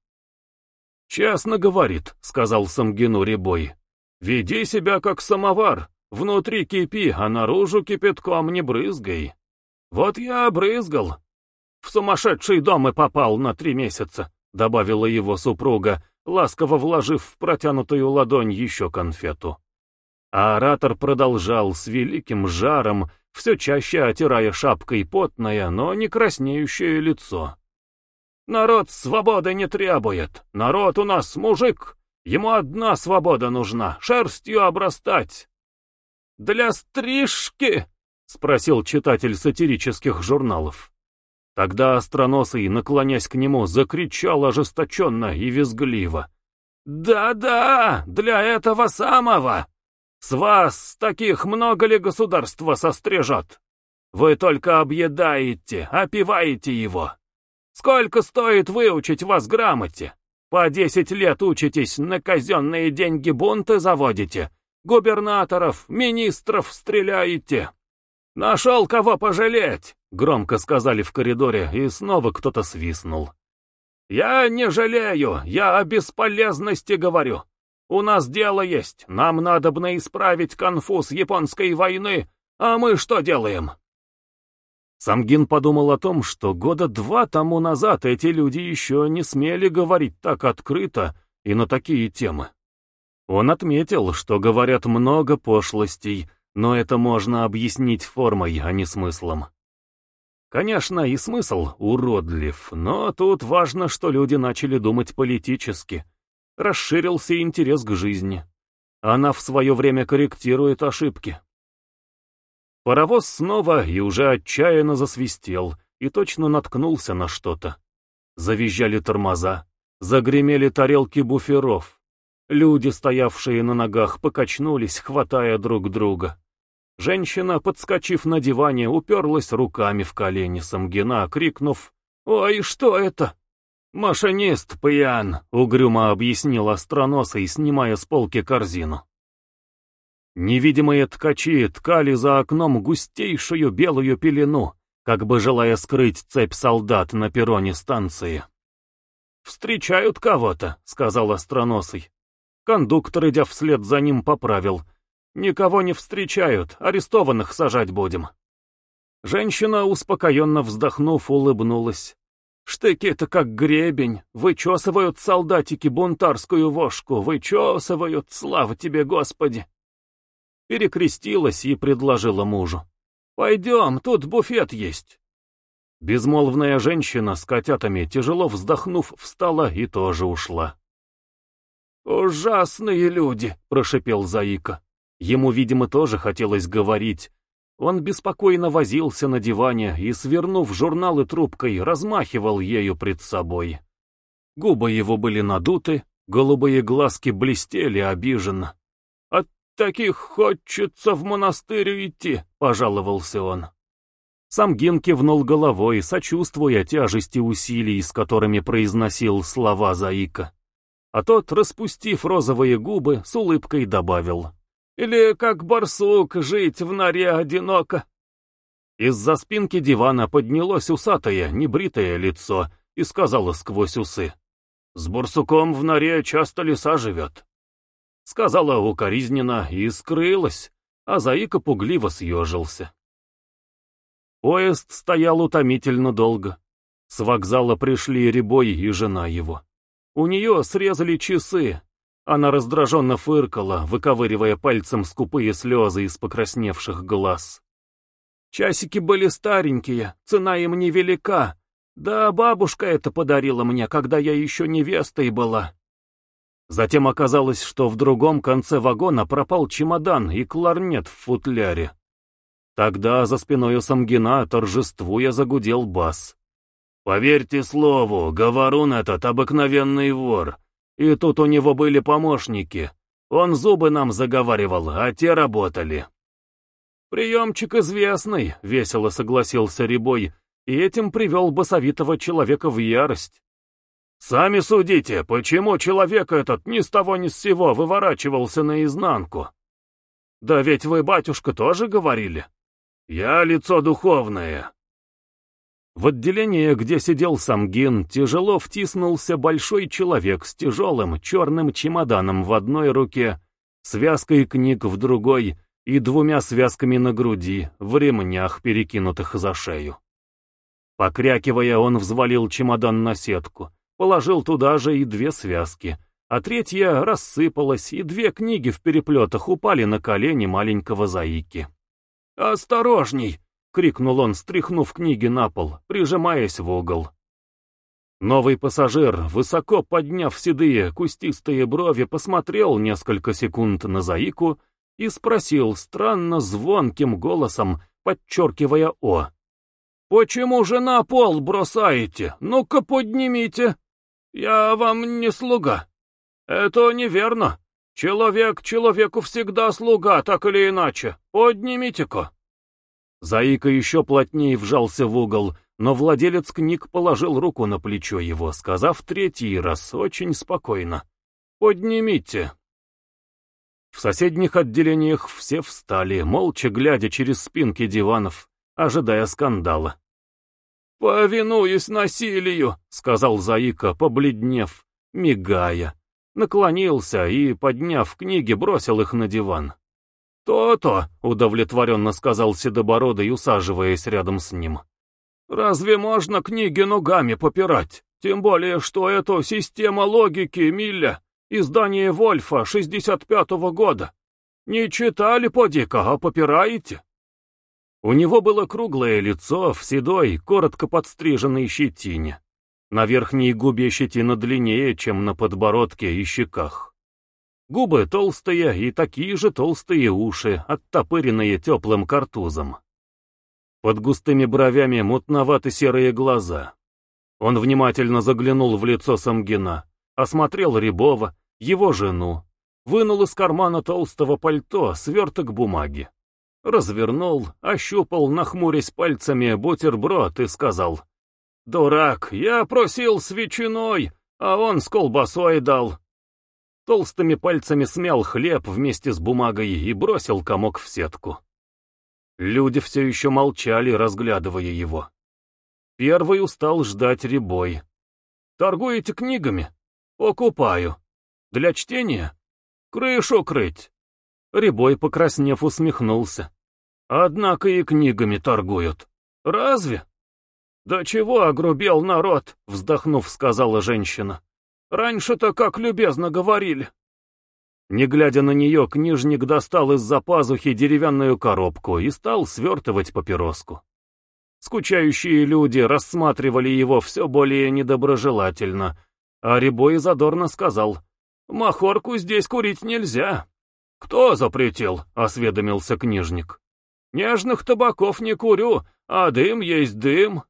«Честно говорит», — сказал Самгину Рябой. «Веди себя как самовар. Внутри кипи, а наружу кипятком не брызгай. Вот я обрызгал. В сумасшедший дом и попал на три месяца», — добавила его супруга, ласково вложив в протянутую ладонь еще конфету. А оратор продолжал с великим жаром, все чаще отирая шапкой потное, но не краснеющее лицо. Народ свободы не требует. Народ у нас мужик. Ему одна свобода нужна — шерстью обрастать. «Для стрижки?» — спросил читатель сатирических журналов. Тогда остроносый, наклонясь к нему, закричал ожесточенно и визгливо. «Да-да, для этого самого! С вас таких много ли государства сострижет? Вы только объедаете, опиваете его. Сколько стоит выучить вас грамоте? По десять лет учитесь, на казенные деньги бунты заводите, губернаторов, министров стреляете. Нашел кого пожалеть, громко сказали в коридоре, и снова кто-то свистнул. Я не жалею, я о бесполезности говорю. У нас дело есть, нам надобно исправить конфуз японской войны, а мы что делаем? Самгин подумал о том, что года два тому назад эти люди еще не смели говорить так открыто и на такие темы. Он отметил, что говорят много пошлостей, но это можно объяснить формой, а не смыслом. Конечно, и смысл уродлив, но тут важно, что люди начали думать политически, расширился интерес к жизни. Она в свое время корректирует ошибки. Паровоз снова и уже отчаянно засвистел, и точно наткнулся на что-то. Завизжали тормоза, загремели тарелки буферов. Люди, стоявшие на ногах, покачнулись, хватая друг друга. Женщина, подскочив на диване, уперлась руками в колени Самгина, крикнув «Ой, что это?» «Машинист пьян», — угрюмо объяснил остроносый, снимая с полки корзину. Невидимые ткачи ткали за окном густейшую белую пелену, как бы желая скрыть цепь солдат на перроне станции. «Встречают кого-то», — сказал остроносый. Кондуктор, идя вслед за ним, поправил. «Никого не встречают, арестованных сажать будем». Женщина, успокоенно вздохнув, улыбнулась. Штыки-то как гребень, вычесывают солдатики бунтарскую вошку, вычесывают, слава тебе, Господи!» Перекрестилась и предложила мужу. «Пойдем, тут буфет есть». Безмолвная женщина с котятами, тяжело вздохнув, встала и тоже ушла. «Ужасные люди!» — прошепел Заика. Ему, видимо, тоже хотелось говорить, он беспокойно возился на диване и, свернув журналы трубкой, размахивал ею пред собой. Губы его были надуты, голубые глазки блестели обиженно. «От таких хочется в монастырь идти», — пожаловался он. Сам Гин кивнул головой, сочувствуя тяжести усилий, с которыми произносил слова Заика. А тот, распустив розовые губы, с улыбкой добавил. Или как барсук жить в норе одиноко?» Из-за спинки дивана поднялось усатое, небритое лицо и сказала сквозь усы. «С барсуком в норе часто лиса живет». Сказала укоризненно и скрылась, а Заика пугливо съежился. Поезд стоял утомительно долго. С вокзала пришли Рябой и жена его. У нее срезали часы, она раздраженно фыркала, выковыривая пальцем скупые слезы из покрасневших глаз. Часики были старенькие, цена им невелика. Да бабушка это подарила мне, когда я еще невестой была. Затем оказалось, что в другом конце вагона пропал чемодан и кларнет в футляре. Тогда за спиной Самгина, торжествуя, загудел бас. «Поверьте слову, говорун этот обыкновенный вор. И тут у него были помощники. Он зубы нам заговаривал, а те работали. «Приемчик известный», — весело согласился Рябой, и этим привел басовитого человека в ярость. «Сами судите, почему человек этот ни с того ни с сего выворачивался наизнанку?» «Да ведь вы, батюшка, тоже говорили?» «Я лицо духовное, в отделение, где сидел Самгин, тяжело втиснулся большой человек с тяжелым черным чемоданом в одной руке, связкой книг в другой и двумя связками на груди, в ремнях, перекинутых за шею. Покрякивая, он взвалил чемодан на сетку, положил туда же и две связки, а третья рассыпалась, и две книги в переплетах упали на колени маленького заики. «Осторожней!» — крикнул он, стряхнув книги на пол, прижимаясь в угол. Новый пассажир, высоко подняв седые кустистые брови, посмотрел несколько секунд на Заику и спросил странно звонким голосом, подчеркивая «о». «Почему же на пол бросаете? Ну-ка поднимите! Я вам не слуга. Это неверно. Человек человеку всегда слуга, так или иначе. Поднимите-ка!» Заика еще плотнее вжался в угол, но владелец книг положил руку на плечо его, сказав третий раз очень спокойно. «Поднимите». В соседних отделениях все встали, молча глядя через спинки диванов, ожидая скандала. «Повинуюсь насилию», — сказал Заика, побледнев, мигая. Наклонился и, подняв книги, бросил их на диван. «То-то», — удовлетворенно сказал Седобородый, усаживаясь рядом с ним. «Разве можно книги ногами попирать? Тем более, что это система логики Милля, издание Вольфа 65-го года. Не читали поди-ка, а попираете?» У него было круглое лицо в седой, коротко подстриженной щетине. На верхней губе щетина длиннее, чем на подбородке и щеках. Губы толстые и такие же толстые уши, оттопыренные теплым картузом. Под густыми бровями мутновато-серые глаза. Он внимательно заглянул в лицо Самгина, осмотрел Рябова, его жену, вынул из кармана толстого пальто сверток бумаги. Развернул, ощупал, нахмурясь пальцами, бутерброд и сказал. «Дурак, я просил с ветчиной, а он с колбасой дал». Толстыми пальцами смял хлеб вместе с бумагой и бросил комок в сетку. Люди все еще молчали, разглядывая его. Первый устал ждать ребой. «Торгуете книгами?» «Покупаю. Для чтения?» «Крышу крыть». Рябой, покраснев, усмехнулся. «Однако и книгами торгуют. Разве?» «Да чего огрубел народ?» — вздохнув, сказала женщина. «Раньше-то как любезно говорили». Не глядя на нее, книжник достал из-за пазухи деревянную коробку и стал свертывать папироску. Скучающие люди рассматривали его все более недоброжелательно, а Рябой задорно сказал, «Махорку здесь курить нельзя». «Кто запретил?» — осведомился книжник. «Нежных табаков не курю, а дым есть дым.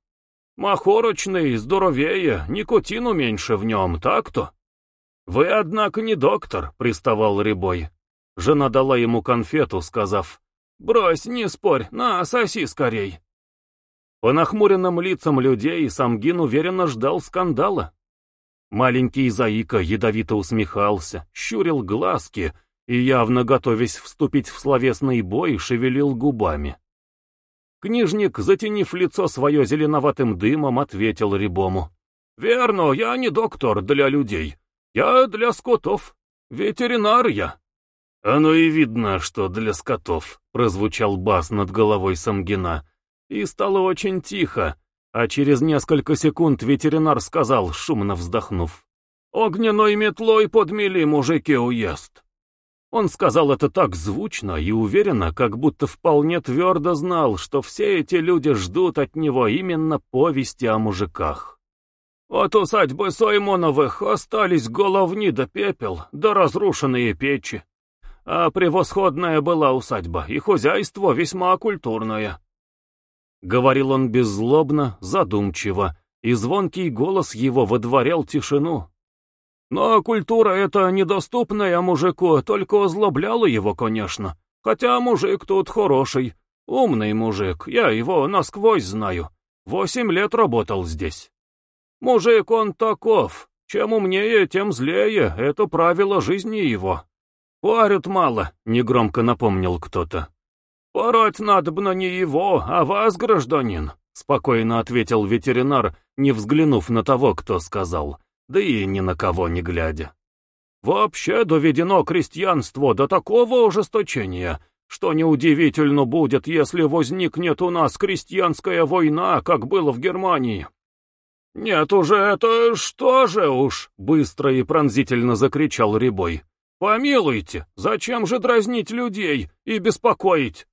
Махорочный, здоровее, никотину меньше в нем, так-то?» «Вы, однако, не доктор», — приставал Рябой. Жена дала ему конфету, сказав, «Брось, не спорь, на, соси скорей». По нахмуренным лицам людей Самгин уверенно ждал скандала. Маленький Заика ядовито усмехался, щурил глазки и, явно готовясь вступить в словесный бой, шевелил губами. Книжник, затенив лицо свое зеленоватым дымом, ответил Рябому. «Верно, я не доктор для людей. Я для скотов. Ветеринар я». «Оно и видно, что для скотов», — прозвучал бас над головой Самгина. И стало очень тихо, а через несколько секунд ветеринар сказал, шумно вздохнув. «Огненной метлой подмели мужики уезд». Он сказал это так звучно и уверенно, как будто вполне твердо знал, что все эти люди ждут от него именно повести о мужиках. От усадьбы Соймоновых остались головни да пепел, да разрушенные печи. А превосходная была усадьба, и хозяйство весьма культурное. Говорил он беззлобно, задумчиво, и звонкий голос его водворял тишину. Но культура эта недоступная мужику, только озлобляла его, конечно. Хотя мужик тут хороший, умный мужик, я его насквозь знаю. Восемь лет работал здесь. Мужик он таков, чем умнее, тем злее, это правило жизни его. Парят мало, негромко напомнил кто-то. «Пороть надо бы на не его, а вас, гражданин», — спокойно ответил ветеринар, не взглянув на того, кто сказал да и ни на кого не глядя. Вообще доведено крестьянство до такого ужесточения, что неудивительно будет, если возникнет у нас крестьянская война, как было в Германии. «Нет уже, это что же уж?» — быстро и пронзительно закричал Рябой. «Помилуйте, зачем же дразнить людей и беспокоить?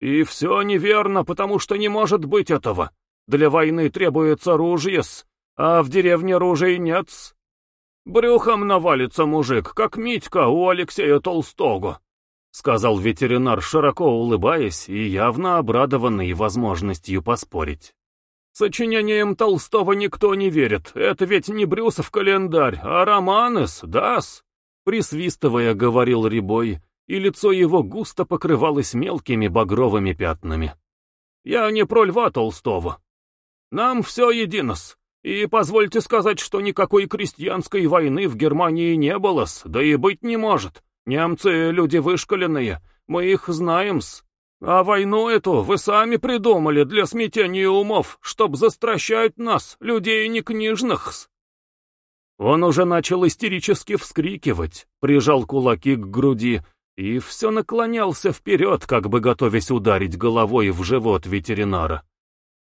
И все неверно, потому что не может быть этого. Для войны требуется ружье а в деревне ружей нет -с. Брюхом навалится мужик, как Митька у Алексея Толстого, сказал ветеринар, широко улыбаясь и явно обрадованный возможностью поспорить. Сочинением Толстого никто не верит, это ведь не Брюсов календарь, а Романес, дас? Присвистывая, говорил Рябой, и лицо его густо покрывалось мелкими багровыми пятнами. Я не про Льва Толстого, Нам все единос. И позвольте сказать, что никакой крестьянской войны в Германии не было-с, да и быть не может. Немцы люди вышкаленные, мы их знаем-с. А войну эту вы сами придумали для смятения умов, чтоб застращать нас, людей не книжных-с. Он уже начал истерически вскрикивать, прижал кулаки к груди и все наклонялся вперед, как бы готовясь ударить головой в живот ветеринара.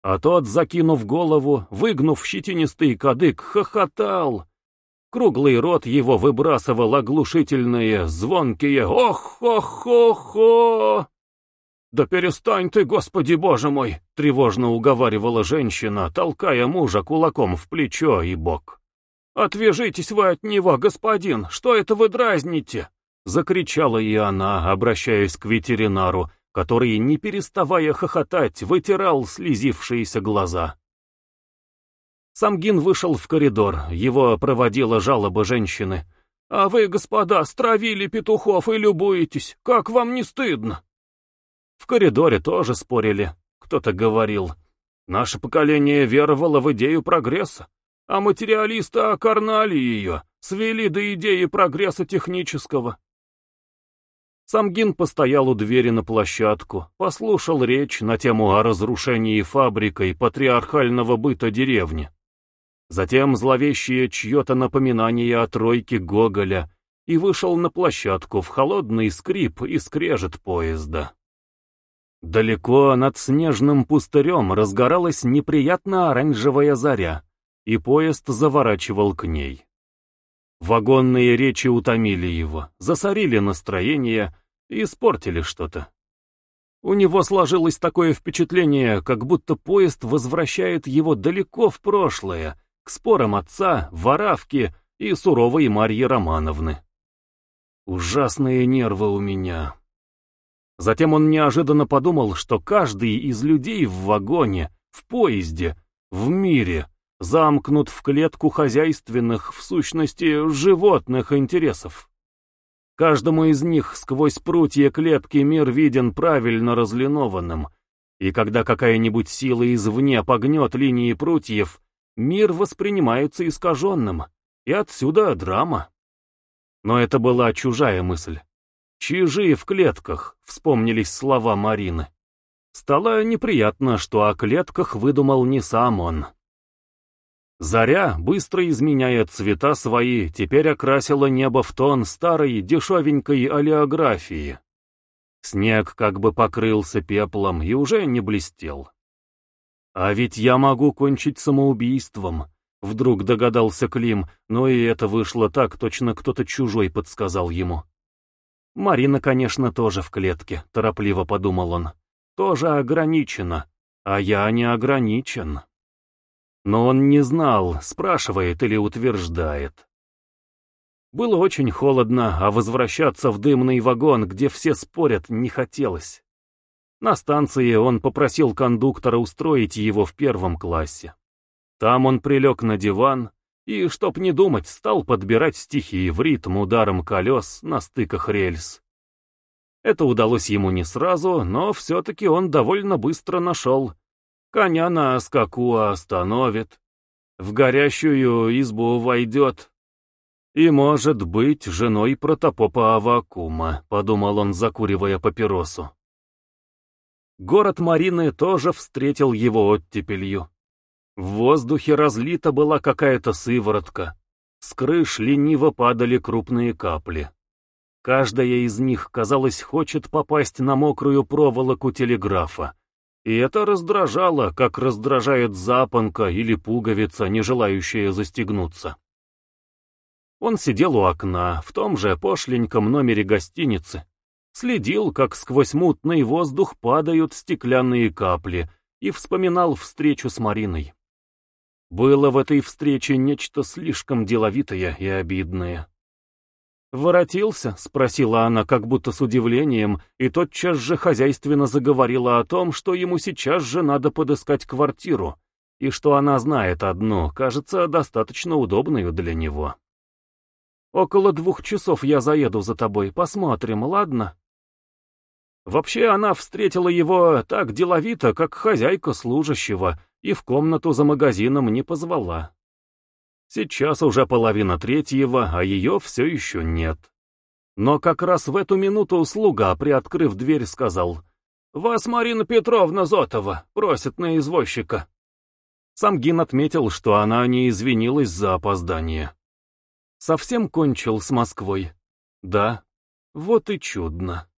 А тот, закинув голову, выгнув щетинистый кадык, хохотал. Круглый рот его выбрасывал оглушительные, звонкие «Ох-ох-ох-ох!» «Да перестань ты, Господи Боже мой!» — тревожно уговаривала женщина, толкая мужа кулаком в плечо и бок. «Отвяжитесь вы от него, господин! Что это вы дразните?» — закричала и она, обращаясь к ветеринару, который, не переставая хохотать, вытирал слезившиеся глаза. Самгин вышел в коридор, его проводила жалоба женщины. «А вы, господа, стравили петухов и любуетесь, как вам не стыдно?» В коридоре тоже спорили, кто-то говорил. «Наше поколение веровало в идею прогресса, а материалисты окорнали ее, свели до идеи прогресса технического. Самгин постоял у двери на площадку, послушал речь на тему о разрушении фабрикой патриархального быта деревни. Затем зловещее чье-то напоминание о тройке Гоголя и вышел на площадку в холодный скрип и скрежет поезда. Далеко над снежным пустырем разгоралась неприятно оранжевая заря, и поезд заворачивал к ней. Вагонные речи утомили его, засорили настроение и испортили что-то. У него сложилось такое впечатление, как будто поезд возвращает его далеко в прошлое, к спорам отца, воравки и суровой Марьи Романовны. Ужасные нервы у меня. Затем он неожиданно подумал, что каждый из людей в вагоне, в поезде, в мире замкнут в клетку хозяйственных, в сущности, животных интересов. Каждому из них сквозь прутья клетки мир виден правильно разлинованным, и когда какая-нибудь сила извне погнет линии прутьев, мир воспринимается искаженным, и отсюда драма. Но это была чужая мысль. «Чижи в клетках», — вспомнились слова Марины. Стало неприятно, что о клетках выдумал не сам он. Заря, быстро изменяя цвета свои, теперь окрасила небо в тон старой дешевенькой олеографии. Снег как бы покрылся пеплом и уже не блестел. «А ведь я могу кончить самоубийством», — вдруг догадался Клим, но и это вышло так, точно кто-то чужой подсказал ему. «Марина, конечно, тоже в клетке», — торопливо подумал он. «Тоже ограничена, а я не ограничен». Но он не знал, спрашивает или утверждает. Было очень холодно, а возвращаться в дымный вагон, где все спорят, не хотелось. На станции он попросил кондуктора устроить его в первом классе. Там он прилег на диван и, чтоб не думать, стал подбирать стихи в ритм ударом колес на стыках рельс. Это удалось ему не сразу, но все-таки он довольно быстро нашел Коня на скаку остановит, в горящую избу войдет. И, может быть, женой протопопа Авакума, подумал он, закуривая папиросу. Город Марины тоже встретил его оттепелью. В воздухе разлита была какая-то сыворотка. С крыш лениво падали крупные капли. Каждая из них, казалось, хочет попасть на мокрую проволоку телеграфа, и это раздражало, как раздражает запонка или пуговица, не желающая застегнуться. Он сидел у окна, в том же пошленьком номере гостиницы, следил, как сквозь мутный воздух падают стеклянные капли, и вспоминал встречу с Мариной. Было в этой встрече нечто слишком деловитое и обидное. «Воротился?» — спросила она как будто с удивлением, и тотчас же хозяйственно заговорила о том, что ему сейчас же надо подыскать квартиру, и что она знает одну, кажется, достаточно удобную для него. «Около двух часов я заеду за тобой, посмотрим, ладно?» Вообще она встретила его так деловито, как хозяйка служащего, и в комнату за магазином не позвала. Сейчас уже половина третьего, а ее все еще нет. Но как раз в эту минуту слуга, приоткрыв дверь, сказал, «Вас Марина Петровна Зотова просит на извозчика». Самгин отметил, что она не извинилась за опоздание. Совсем кончил с Москвой. Да, вот и чудно.